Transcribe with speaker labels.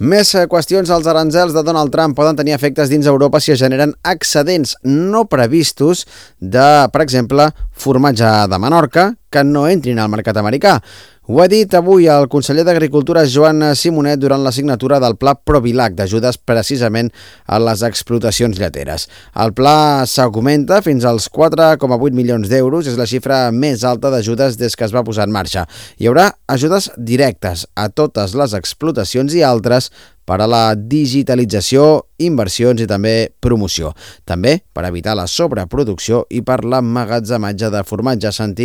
Speaker 1: Més eh, qüestions, els aranzels de Donald Trump poden tenir efectes dins Europa si es generen excedents no previstos de, per exemple, formatge de Menorca que no entrin al mercat americà. Ho ha dit avui el conseller d'Agricultura Joan Simonet durant la signatura del Pla Provilac d'ajudes precisament a les explotacions lleteres. El pla s'augmenta fins als 4,8 milions d'euros, és la xifra més alta d'ajudes des que es va posar en marxa. Hi haurà ajudes directes a totes les explotacions i altres per a la digitalització, inversions i també promoció. També per evitar la sobreproducció i per l'emmagatzematge de formatge sentit